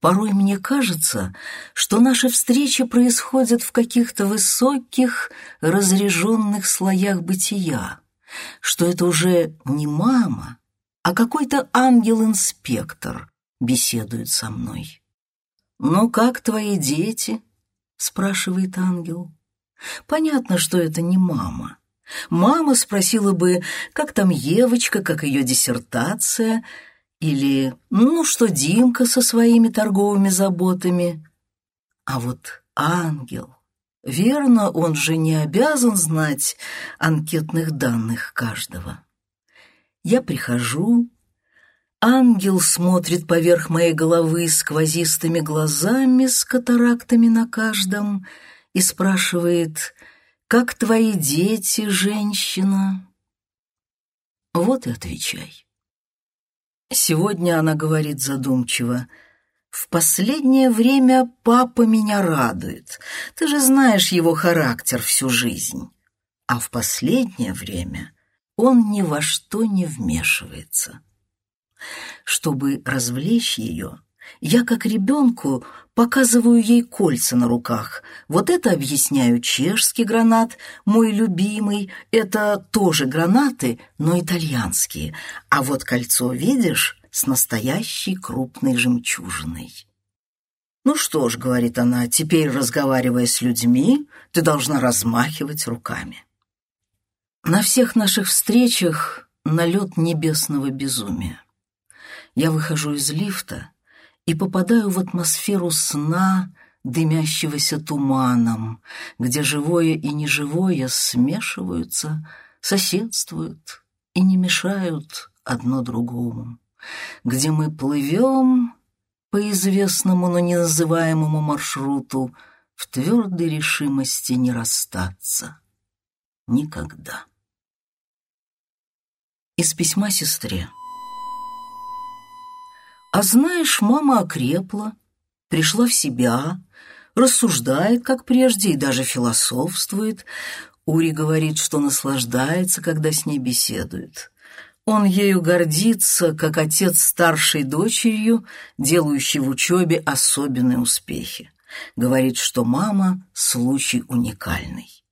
Порой мне кажется, что наши встречи происходят в каких-то высоких, разреженных слоях бытия, что это уже не мама, а какой-то ангел-инспектор беседует со мной. «Ну как твои дети?» — спрашивает ангел. Понятно, что это не мама. Мама спросила бы, как там Евочка, как ее диссертация, или ну что Димка со своими торговыми заботами. А вот ангел, верно, он же не обязан знать анкетных данных каждого. Я прихожу, ангел смотрит поверх моей головы сквозистыми глазами с катарактами на каждом и спрашивает, «Как твои дети, женщина?» Вот и отвечай. Сегодня она говорит задумчиво, «В последнее время папа меня радует. Ты же знаешь его характер всю жизнь. А в последнее время он ни во что не вмешивается. Чтобы развлечь ее, я, как ребенку, показываю ей кольца на руках. Вот это объясняю чешский гранат, мой любимый. Это тоже гранаты, но итальянские. А вот кольцо, видишь, с настоящей крупной жемчужиной. «Ну что ж», — говорит она, — «теперь, разговаривая с людьми, ты должна размахивать руками». На всех наших встречах налет небесного безумия. Я выхожу из лифта и попадаю в атмосферу сна, дымящегося туманом, где живое и неживое смешиваются, соседствуют и не мешают одно другому, где мы плывем по известному, но не называемому маршруту в твердой решимости не расстаться. Никогда. Из письма сестре. А знаешь, мама окрепла, пришла в себя, рассуждает, как прежде, и даже философствует. Ури говорит, что наслаждается, когда с ней беседует. Он ею гордится, как отец старшей дочерью, делающей в учебе особенные успехи. Говорит, что мама — случай уникальный.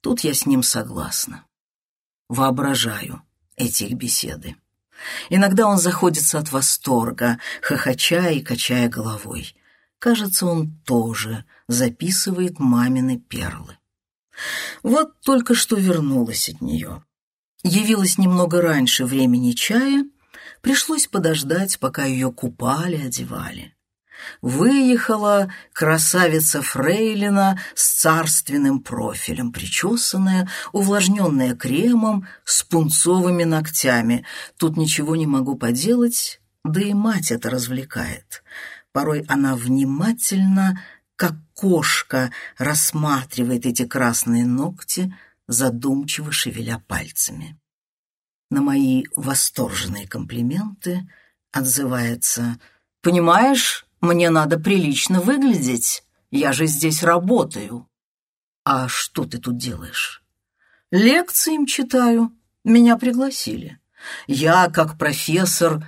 Тут я с ним согласна. Воображаю, эти их беседы. Иногда он заходится от восторга, хохоча и качая головой. Кажется, он тоже записывает мамины перлы. Вот только что вернулась от нее. Явилась немного раньше времени чая, пришлось подождать, пока ее купали, одевали. Выехала красавица Фрейлина с царственным профилем, причесанная, увлажненная кремом, с пунцовыми ногтями. Тут ничего не могу поделать, да и мать это развлекает. Порой она внимательно, как кошка, рассматривает эти красные ногти, задумчиво шевеля пальцами. На мои восторженные комплименты отзывается «Понимаешь, мне надо прилично выглядеть. Я же здесь работаю. А что ты тут делаешь? Лекции им читаю. Меня пригласили. Я, как профессор...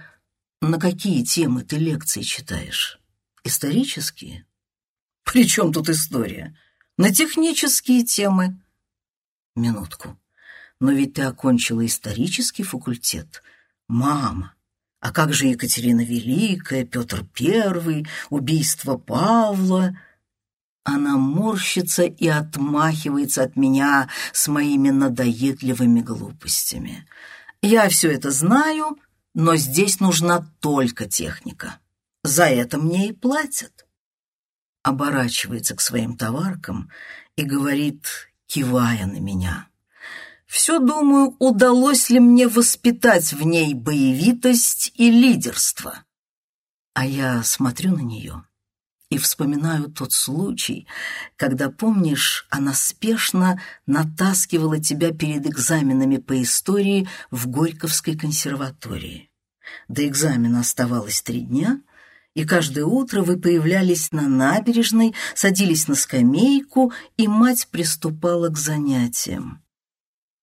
На какие темы ты лекции читаешь? Исторические? При чем тут история? На технические темы. Минутку. Но ведь ты окончила исторический факультет. Мама, а как же Екатерина Великая, Петр Первый, убийство Павла? Она морщится и отмахивается от меня с моими надоедливыми глупостями. Я все это знаю, но здесь нужна только техника. За это мне и платят. Оборачивается к своим товаркам и говорит, кивая на меня. Все думаю, удалось ли мне воспитать в ней боевитость и лидерство. А я смотрю на нее и вспоминаю тот случай, когда, помнишь, она спешно натаскивала тебя перед экзаменами по истории в Горьковской консерватории. До экзамена оставалось три дня, и каждое утро вы появлялись на набережной, садились на скамейку, и мать приступала к занятиям.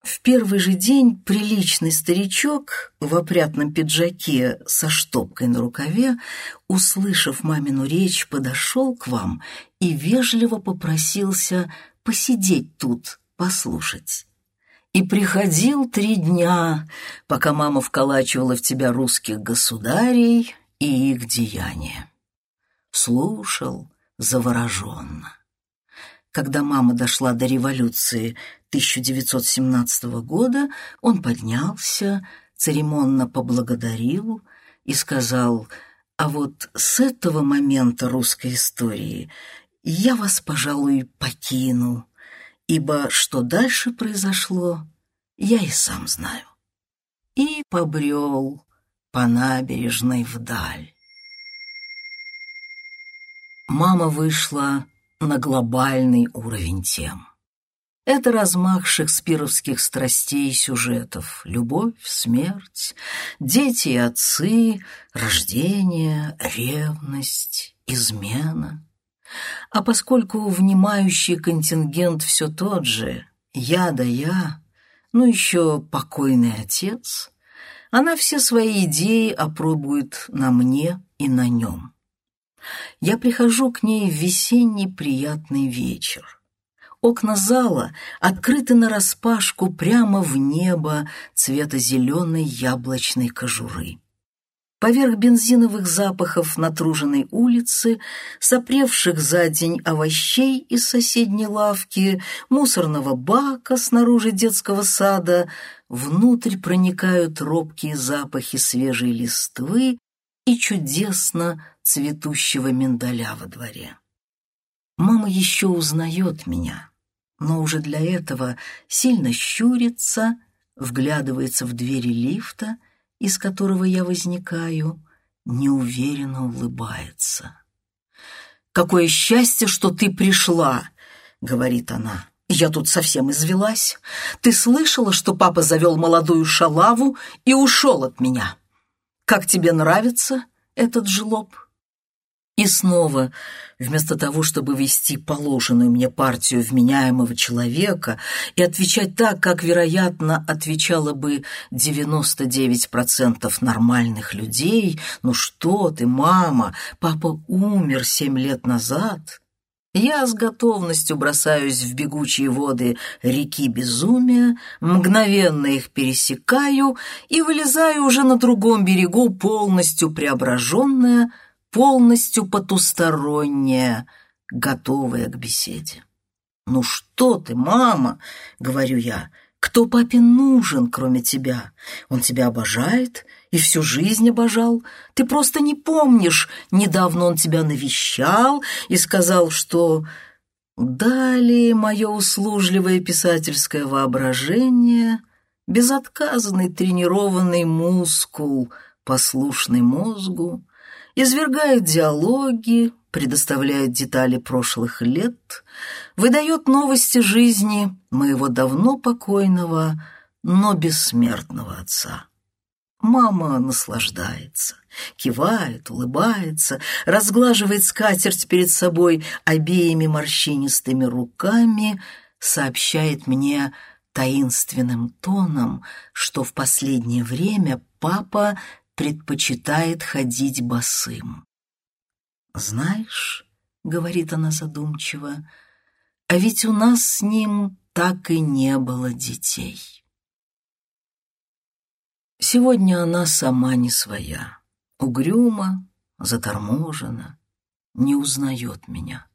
В первый же день приличный старичок в опрятном пиджаке со штопкой на рукаве, услышав мамину речь, подошел к вам и вежливо попросился посидеть тут, послушать. И приходил три дня, пока мама вколачивала в тебя русских государей и их деяния. Слушал завороженно. Когда мама дошла до революции 1917 года, он поднялся, церемонно поблагодарил и сказал, «А вот с этого момента русской истории я вас, пожалуй, покину, ибо что дальше произошло, я и сам знаю». И побрел по набережной вдаль. Мама вышла на глобальный уровень тем. Это размах шекспировских страстей и сюжетов. Любовь, смерть, дети и отцы, рождение, ревность, измена. А поскольку внимающий контингент все тот же, я да я, ну еще покойный отец, она все свои идеи опробует на мне и на нем. Я прихожу к ней в весенний приятный вечер. Окна зала открыты нараспашку прямо в небо цвета зеленой яблочной кожуры. Поверх бензиновых запахов натруженной улицы, сопревших за день овощей из соседней лавки, мусорного бака снаружи детского сада, внутрь проникают робкие запахи свежей листвы и чудесно цветущего миндаля во дворе. Мама еще узнает меня, но уже для этого сильно щурится, вглядывается в двери лифта, из которого я возникаю, неуверенно улыбается. «Какое счастье, что ты пришла!» — говорит она. «Я тут совсем извелась. Ты слышала, что папа завел молодую шалаву и ушел от меня? Как тебе нравится этот жлоб?» И снова, вместо того, чтобы вести положенную мне партию вменяемого человека и отвечать так, как, вероятно, отвечало бы 99% нормальных людей, «Ну что ты, мама, папа умер семь лет назад», я с готовностью бросаюсь в бегучие воды реки безумия, мгновенно их пересекаю и вылезаю уже на другом берегу, полностью преображенная, полностью потусторонняя, готовая к беседе. «Ну что ты, мама?» — говорю я. «Кто папе нужен, кроме тебя? Он тебя обожает и всю жизнь обожал. Ты просто не помнишь, недавно он тебя навещал и сказал, что...» Далее мое услужливое писательское воображение, безотказный тренированный мускул, послушный мозгу, извергает диалоги, предоставляет детали прошлых лет, выдает новости жизни моего давно покойного, но бессмертного отца. Мама наслаждается, кивает, улыбается, разглаживает скатерть перед собой обеими морщинистыми руками, сообщает мне таинственным тоном, что в последнее время папа предпочитает ходить босым. «Знаешь», — говорит она задумчиво, — «а ведь у нас с ним так и не было детей». Сегодня она сама не своя, угрюма, заторможена, не узнает меня.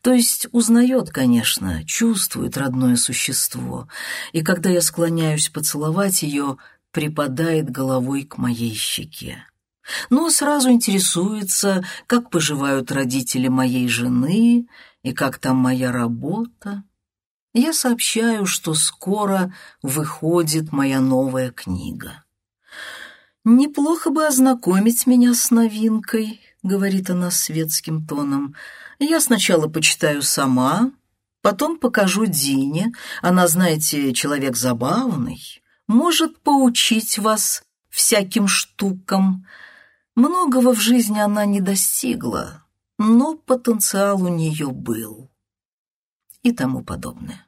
То есть узнает, конечно, чувствует родное существо, и когда я склоняюсь поцеловать ее, припадает головой к моей щеке. Но сразу интересуется, как поживают родители моей жены и как там моя работа. Я сообщаю, что скоро выходит моя новая книга. «Неплохо бы ознакомить меня с новинкой», — говорит она светским тоном. «Я сначала почитаю сама, потом покажу Дине. Она, знаете, человек забавный, может поучить вас всяким штукам. Многого в жизни она не достигла, но потенциал у нее был. И тому подобное.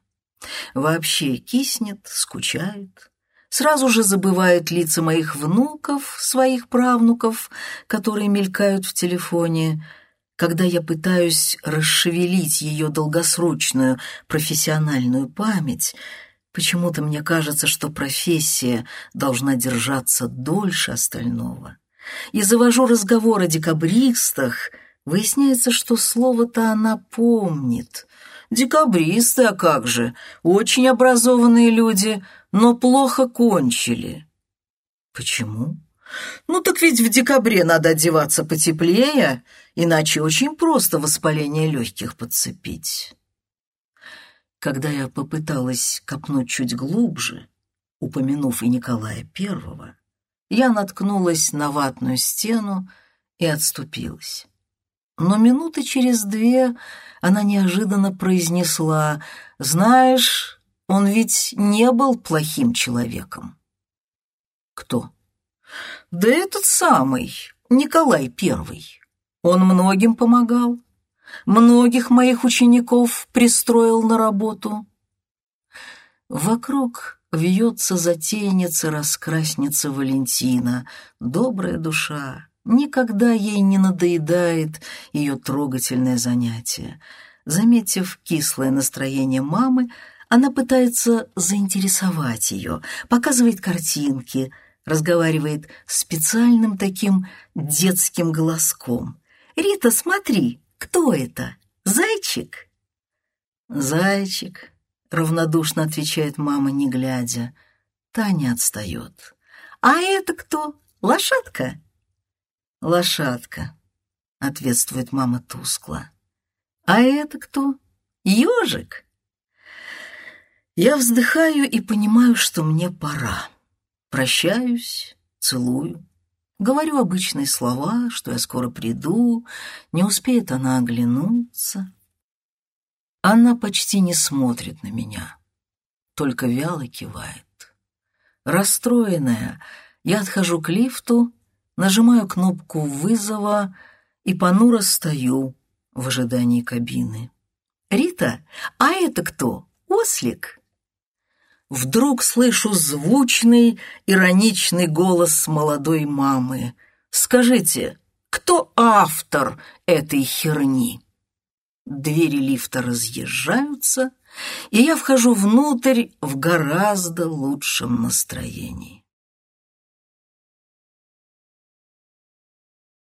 Вообще киснет, скучает. Сразу же забывает лица моих внуков, своих правнуков, которые мелькают в телефоне. Когда я пытаюсь расшевелить ее долгосрочную профессиональную память, почему-то мне кажется, что профессия должна держаться дольше остального. И завожу разговор о декабристах, выясняется, что слово-то она помнит — Декабристы, а как же, очень образованные люди, но плохо кончили. Почему? Ну так ведь в декабре надо одеваться потеплее, иначе очень просто воспаление легких подцепить. Когда я попыталась копнуть чуть глубже, упомянув и Николая Первого, я наткнулась на ватную стену и отступилась. Но минуты через две она неожиданно произнесла, «Знаешь, он ведь не был плохим человеком». «Кто?» «Да этот самый, Николай Первый. Он многим помогал, многих моих учеников пристроил на работу». Вокруг вьется затейница, раскрасница Валентина, добрая душа, Никогда ей не надоедает ее трогательное занятие. Заметив кислое настроение мамы, она пытается заинтересовать ее, показывает картинки, разговаривает специальным таким детским голоском. «Рита, смотри, кто это? Зайчик?» «Зайчик», — равнодушно отвечает мама, не глядя. Таня отстает. «А это кто? Лошадка?» «Лошадка», — ответствует мама тускло. «А это кто? Ежик?» Я вздыхаю и понимаю, что мне пора. Прощаюсь, целую. Говорю обычные слова, что я скоро приду, не успеет она оглянуться. Она почти не смотрит на меня, только вяло кивает. Расстроенная, я отхожу к лифту нажимаю кнопку вызова и понуро стою в ожидании кабины. «Рита, а это кто? Ослик?» Вдруг слышу звучный, ироничный голос молодой мамы. «Скажите, кто автор этой херни?» Двери лифта разъезжаются, и я вхожу внутрь в гораздо лучшем настроении.